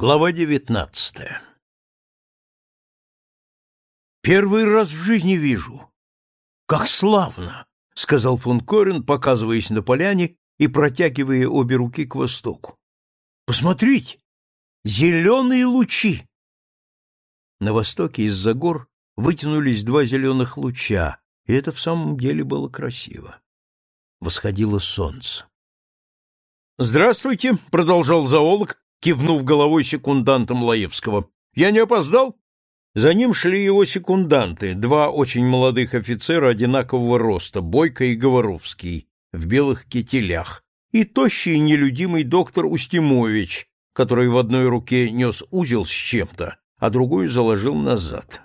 Глава девятнадцатая «Первый раз в жизни вижу. Как славно!» — сказал фон Корен, показываясь на поляне и протягивая обе руки к востоку. «Посмотрите! Зеленые лучи!» На востоке из-за гор вытянулись два зеленых луча, и это в самом деле было красиво. Восходило солнце. «Здравствуйте!» — продолжал зоолог, кивнув головой секундантом Лаевского. «Я не опоздал?» За ним шли его секунданты, два очень молодых офицера одинакового роста, Бойко и Говоровский, в белых кителях, и тощий нелюдимый доктор Устимович, который в одной руке нес узел с чем-то, а другую заложил назад.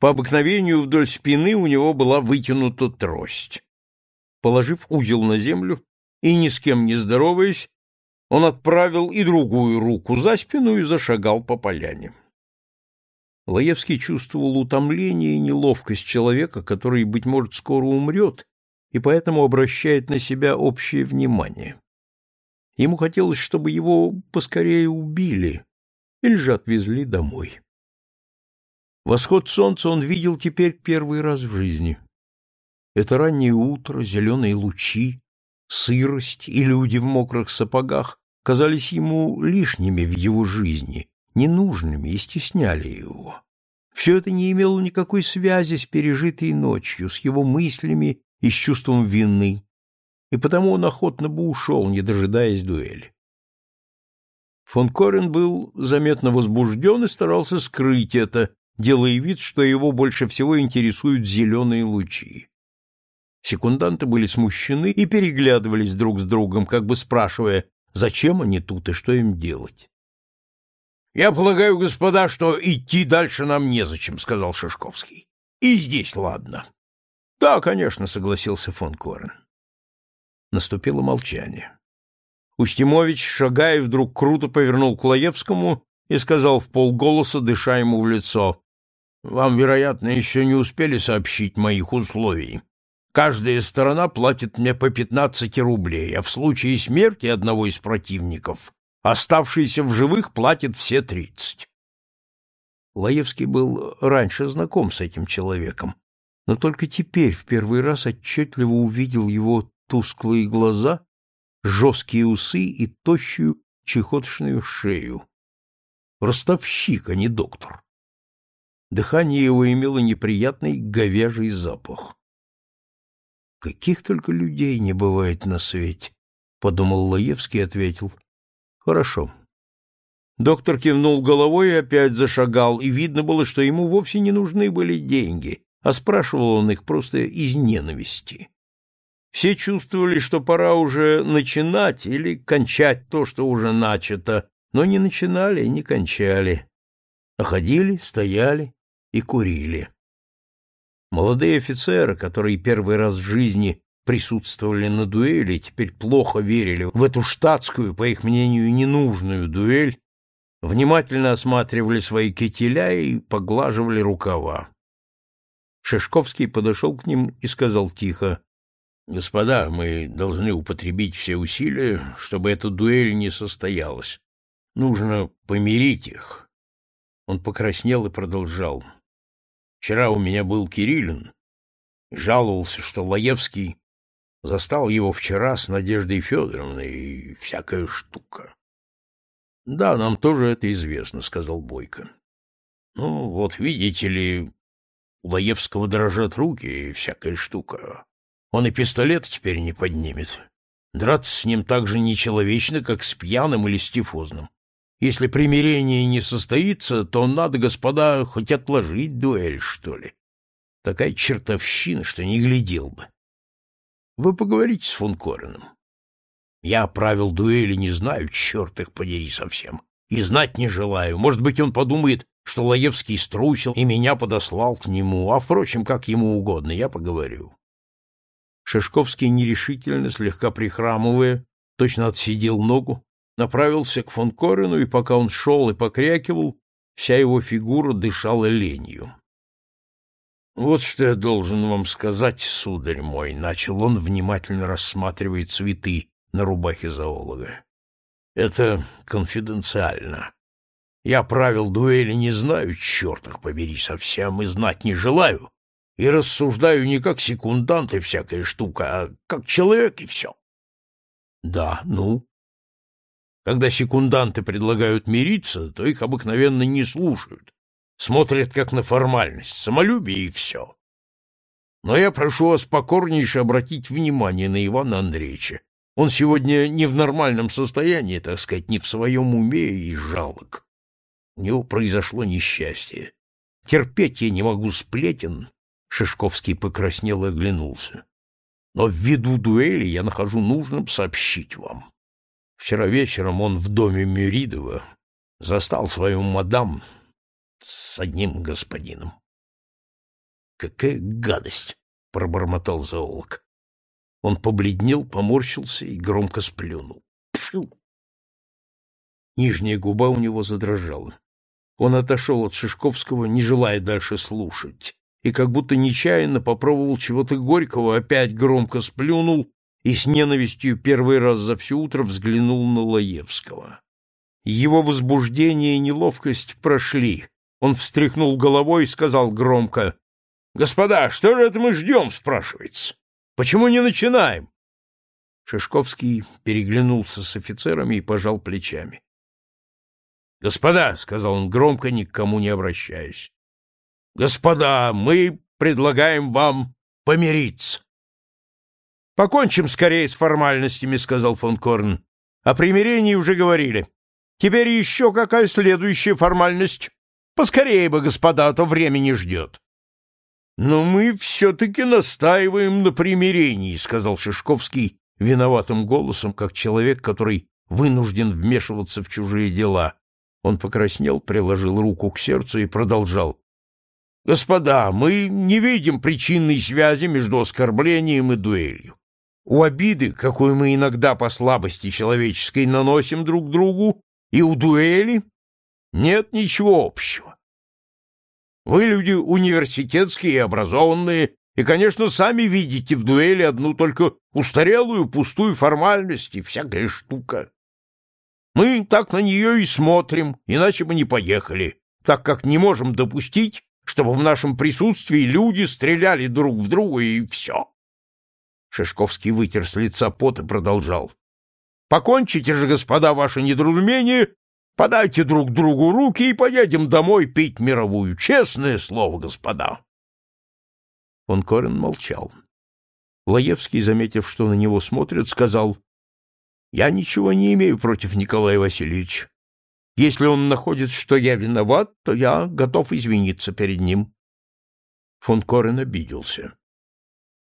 По обыкновению вдоль спины у него была вытянута трость. Положив узел на землю и ни с кем не здороваясь, он отправил и другую руку за спину и зашагал по поляне. Лаевский чувствовал утомление и неловкость человека, который, быть может, скоро умрет, и поэтому обращает на себя общее внимание. Ему хотелось, чтобы его поскорее убили или же отвезли домой. Восход солнца он видел теперь первый раз в жизни. Это раннее утро, зеленые лучи, сырость и люди в мокрых сапогах казались ему лишними в его жизни, ненужными и стесняли его. Все это не имело никакой связи с пережитой ночью, с его мыслями и с чувством вины, и потому он охотно бы ушел, не дожидаясь дуэли. Фон Корен был заметно возбужден и старался скрыть это, делая вид, что его больше всего интересуют зеленые лучи. Секунданты были смущены и переглядывались друг с другом, как бы спрашивая, зачем они тут и что им делать. — Я полагаю, господа, что идти дальше нам незачем, — сказал Шишковский. — И здесь ладно. — Да, конечно, — согласился фон Корен. Наступило молчание. Устимович, шагая, вдруг круто повернул к Лаевскому и сказал в полголоса, дыша ему в лицо, «Вам, вероятно, еще не успели сообщить моих условий. Каждая сторона платит мне по 15 рублей, а в случае смерти одного из противников оставшийся в живых платит все 30. Лаевский был раньше знаком с этим человеком, но только теперь в первый раз отчетливо увидел его тусклые глаза, жесткие усы и тощую чехоточную шею. Ростовщик, а не доктор. Дыхание его имело неприятный говяжий запах. Каких только людей не бывает на свете, подумал Лаевский и ответил: Хорошо. Доктор кивнул головой и опять зашагал, и видно было, что ему вовсе не нужны были деньги, а спрашивал он их просто из ненависти. Все чувствовали, что пора уже начинать или кончать то, что уже начато, но не начинали и не кончали, а ходили, стояли и курили. Молодые офицеры, которые первый раз в жизни присутствовали на дуэли, теперь плохо верили в эту штатскую, по их мнению, ненужную дуэль, внимательно осматривали свои кителя и поглаживали рукава. Шишковский подошел к ним и сказал тихо, «Господа, мы должны употребить все усилия, чтобы эта дуэль не состоялась. Нужно помирить их». Он покраснел и продолжал. Вчера у меня был Кириллин. Жаловался, что Лаевский застал его вчера с Надеждой Федоровной и всякая штука. — Да, нам тоже это известно, — сказал Бойко. — Ну, вот видите ли, у Лаевского дрожат руки и всякая штука. Он и пистолет теперь не поднимет. Драться с ним так же нечеловечно, как с пьяным или с тифозным. Если примирение не состоится, то надо, господа, хоть отложить дуэль, что ли. Такая чертовщина, что не глядел бы. Вы поговорите с фон Кореном. Я правил дуэли не знаю, черт их подери совсем. И знать не желаю. Может быть, он подумает, что Лаевский струсил и меня подослал к нему, а, впрочем, как ему угодно, я поговорю. Шишковский нерешительно, слегка прихрамывая, точно отсидел ногу, направился к фон Корену, и пока он шел и покрякивал, вся его фигура дышала ленью. — Вот что я должен вам сказать, сударь мой, — начал он, внимательно рассматривая цветы на рубахе зоолога. — Это конфиденциально. Я правил дуэли не знаю, черт их побери, совсем и знать не желаю, и рассуждаю не как секундант и всякая штука, а как человек и все. Да, ну. Когда секунданты предлагают мириться, то их обыкновенно не слушают, смотрят как на формальность, самолюбие и все. Но я прошу вас покорнейше обратить внимание на Ивана Андреевича. Он сегодня не в нормальном состоянии, так сказать, не в своем уме и жалок. У него произошло несчастье. Терпеть я не могу сплетен. Шишковский покраснел и оглянулся. Но ввиду дуэли я нахожу нужным сообщить вам. Вчера вечером он в доме Мюридова застал свою мадам с одним господином. Какая гадость! — пробормотал зоолог. Он побледнел, поморщился и громко сплюнул. Тьфу! Нижняя губа у него задрожала. Он отошел от Шишковского, не желая дальше слушать, и как будто нечаянно попробовал чего-то горького, опять громко сплюнул и с ненавистью первый раз за все утро взглянул на Лаевского. Его возбуждение и неловкость прошли. Он встряхнул головой и сказал громко, «Господа, что же это мы ждем?» — спрашивается. «Почему не начинаем?» Шишковский переглянулся с офицерами и пожал плечами. «Господа», — сказал он громко, ни к кому не обращаясь, — «господа, мы предлагаем вам помириться». «Покончим скорее с формальностями», — сказал фон Корн. «О примирении уже говорили. Теперь еще какая следующая формальность? Поскорее бы, господа, а то время не ждет». «Но мы все-таки настаиваем на примирении», — сказал Шишковский виноватым голосом, как человек, который вынужден вмешиваться в чужие дела. Он покраснел, приложил руку к сердцу и продолжал. «Господа, мы не видим причинной связи между оскорблением и дуэлью. У обиды, какую мы иногда по слабости человеческой наносим друг другу, и у дуэли нет ничего общего. Вы люди университетские и образованные, и, конечно, сами видите в дуэли одну только устарелую, пустую формальность и всякая штука. Мы так на нее и смотрим, иначе бы не поехали, так как не можем допустить, чтобы в нашем присутствии люди стреляли друг в друга и все. Шишковский вытер с лица пот и продолжал. Покончите же, господа, ваше недоразумение Подайте друг другу руки и поедем домой пить мировую. Честное слово, господа. Он Корен молчал. Лаевский, заметив, что на него смотрят, сказал, «Я ничего не имею против Николая Васильевича. Если он находит, что я виноват, то я готов извиниться перед ним». Фон Корен обиделся.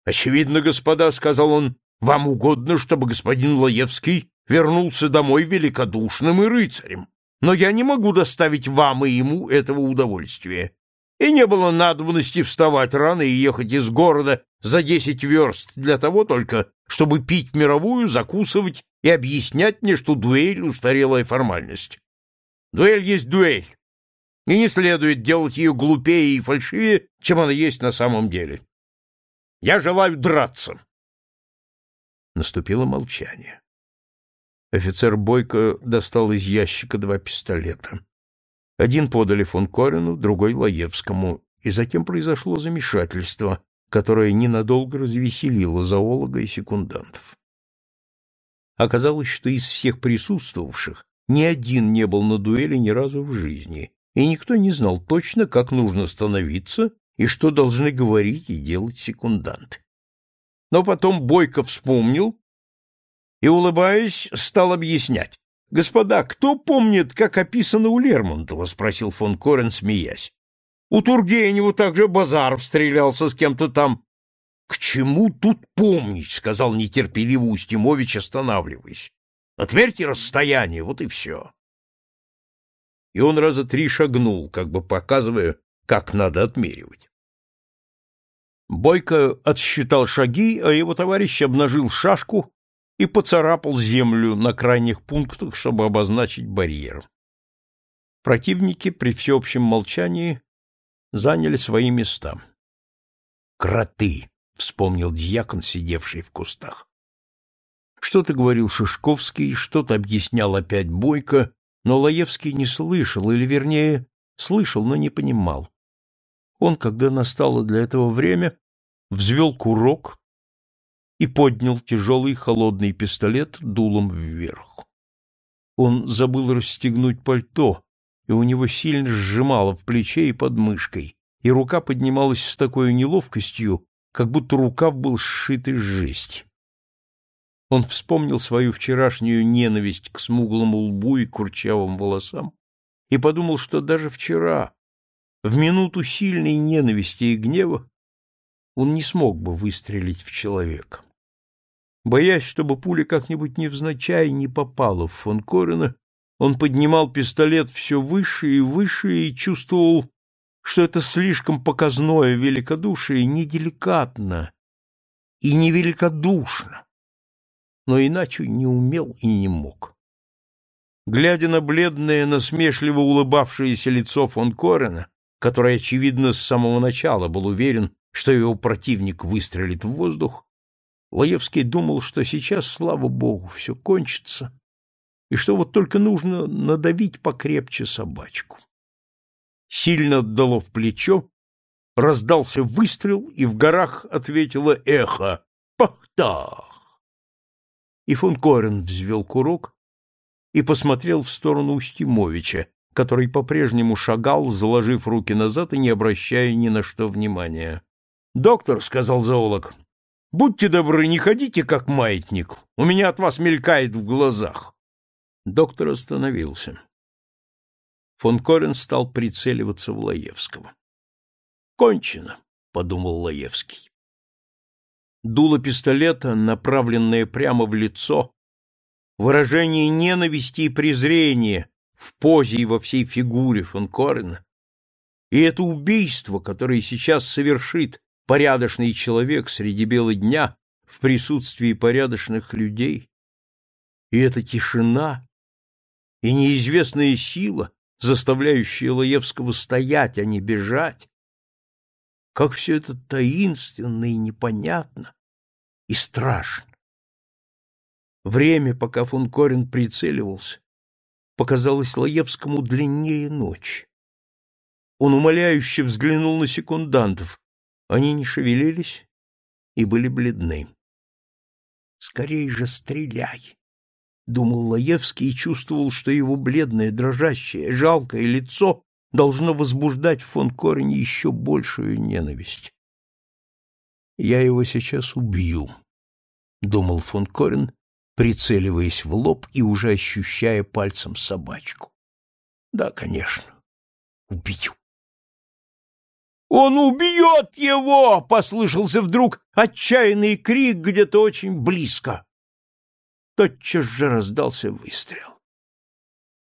«Очевидно, господа, — сказал он, — вам угодно, чтобы господин Лаевский вернулся домой великодушным и рыцарем, но я не могу доставить вам и ему этого удовольствия. И не было надобности вставать рано и ехать из города за десять верст для того только, чтобы пить мировую, закусывать и объяснять мне, что дуэль — устарелая формальность. Дуэль есть дуэль, и не следует делать ее глупее и фальшивее, чем она есть на самом деле. Я желаю драться. Наступило молчание. Офицер Бойко достал из ящика два пистолета. Один подали фон Корину, другой — Лаевскому, и затем произошло замешательство, которое ненадолго развеселило зоолога и секундантов. Оказалось, что из всех присутствовавших ни один не был на дуэли ни разу в жизни, и никто не знал точно, как нужно становиться и что должны говорить и делать секунданты. Но потом Бойко вспомнил и, улыбаясь, стал объяснять. — Господа, кто помнит, как описано у Лермонтова? — спросил фон Корен, смеясь. — У Тургенева также Базаров стрелялся с кем-то там. — К чему тут помнить? — сказал нетерпеливо Устимович, останавливаясь. — Отмерьте расстояние, вот и все. И он раза три шагнул, как бы показывая, как надо отмеривать. Бойко отсчитал шаги, а его товарищ обнажил шашку и поцарапал землю на крайних пунктах, чтобы обозначить барьер. Противники при всеобщем молчании заняли свои места. «Кроты!» — вспомнил дьякон, сидевший в кустах. Что-то говорил Шишковский, что-то объяснял опять Бойко, Но Лаевский не слышал, или, вернее, слышал, но не понимал. Он, когда настало для этого время, взвел курок и поднял тяжелый холодный пистолет дулом вверх. Он забыл расстегнуть пальто, и у него сильно сжимало в плече и под мышкой, и рука поднималась с такой неловкостью, как будто рукав был сшит из жести. Он вспомнил свою вчерашнюю ненависть к смуглому лбу и курчавым волосам и подумал, что даже вчера, в минуту сильной ненависти и гнева, он не смог бы выстрелить в человека. Боясь, чтобы пуля как-нибудь невзначай не попала в фон Корена, он поднимал пистолет все выше и выше и чувствовал, что это слишком показное великодушие неделикатно и невеликодушно, но иначе не умел и не мог. Глядя на бледное, насмешливо улыбавшееся лицо фон Корена, который, очевидно, с самого начала был уверен, что его противник выстрелит в воздух, Лаевский думал, что сейчас, слава богу, все кончится, и что вот только нужно надавить покрепче собачку. Сильно отдало в плечо, раздался выстрел, и в горах ответило эхо «Пахтах!». И фон Корен взвел курок и посмотрел в сторону Устимовича, который по-прежнему шагал, заложив руки назад и не обращая ни на что внимания. «Доктор», — сказал зоолог, — «будьте добры, не ходите как маятник, у меня от вас мелькает в глазах». Доктор остановился. Фон Корен стал прицеливаться в Лаевского. «Кончено», — подумал Лаевский. Дуло пистолета, направленное прямо в лицо, выражение ненависти и презрения в позе и во всей фигуре фон Корена, и это убийство, которое сейчас совершит порядочный человек среди бела дня в присутствии порядочных людей, и эта тишина, и неизвестная сила, заставляющая Лаевского стоять, а не бежать, как все это таинственно и непонятно и страшно. Время, пока фон Корин прицеливался, показалось Лаевскому длиннее ночи. Он умоляюще взглянул на секундантов. Они не шевелились и были бледны. «Скорей же стреляй!» — думал Лаевский и чувствовал, что его бледное, дрожащее, жалкое лицо должно возбуждать в фон Корене еще большую ненависть. «Я его сейчас убью», — думал фон Корен, прицеливаясь в лоб и уже ощущая пальцем собачку. «Да, конечно, убью». «Он убьет его!» — послышался вдруг отчаянный крик где-то очень близко тотчас же раздался выстрел.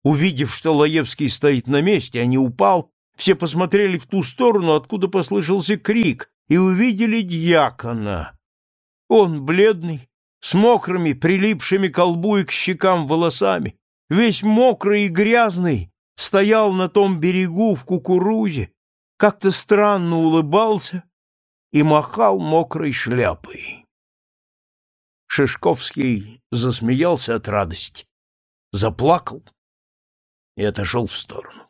Увидев, что Лаевский стоит на месте, а не упал, все посмотрели в ту сторону, откуда послышался крик, и увидели дьякона. Он, бледный, с мокрыми, прилипшими к лбу и к щекам волосами, весь мокрый и грязный, стоял на том берегу в кукурузе, как-то странно улыбался и махал мокрой шляпой. Шишковский засмеялся от радости, заплакал и отошел в сторону.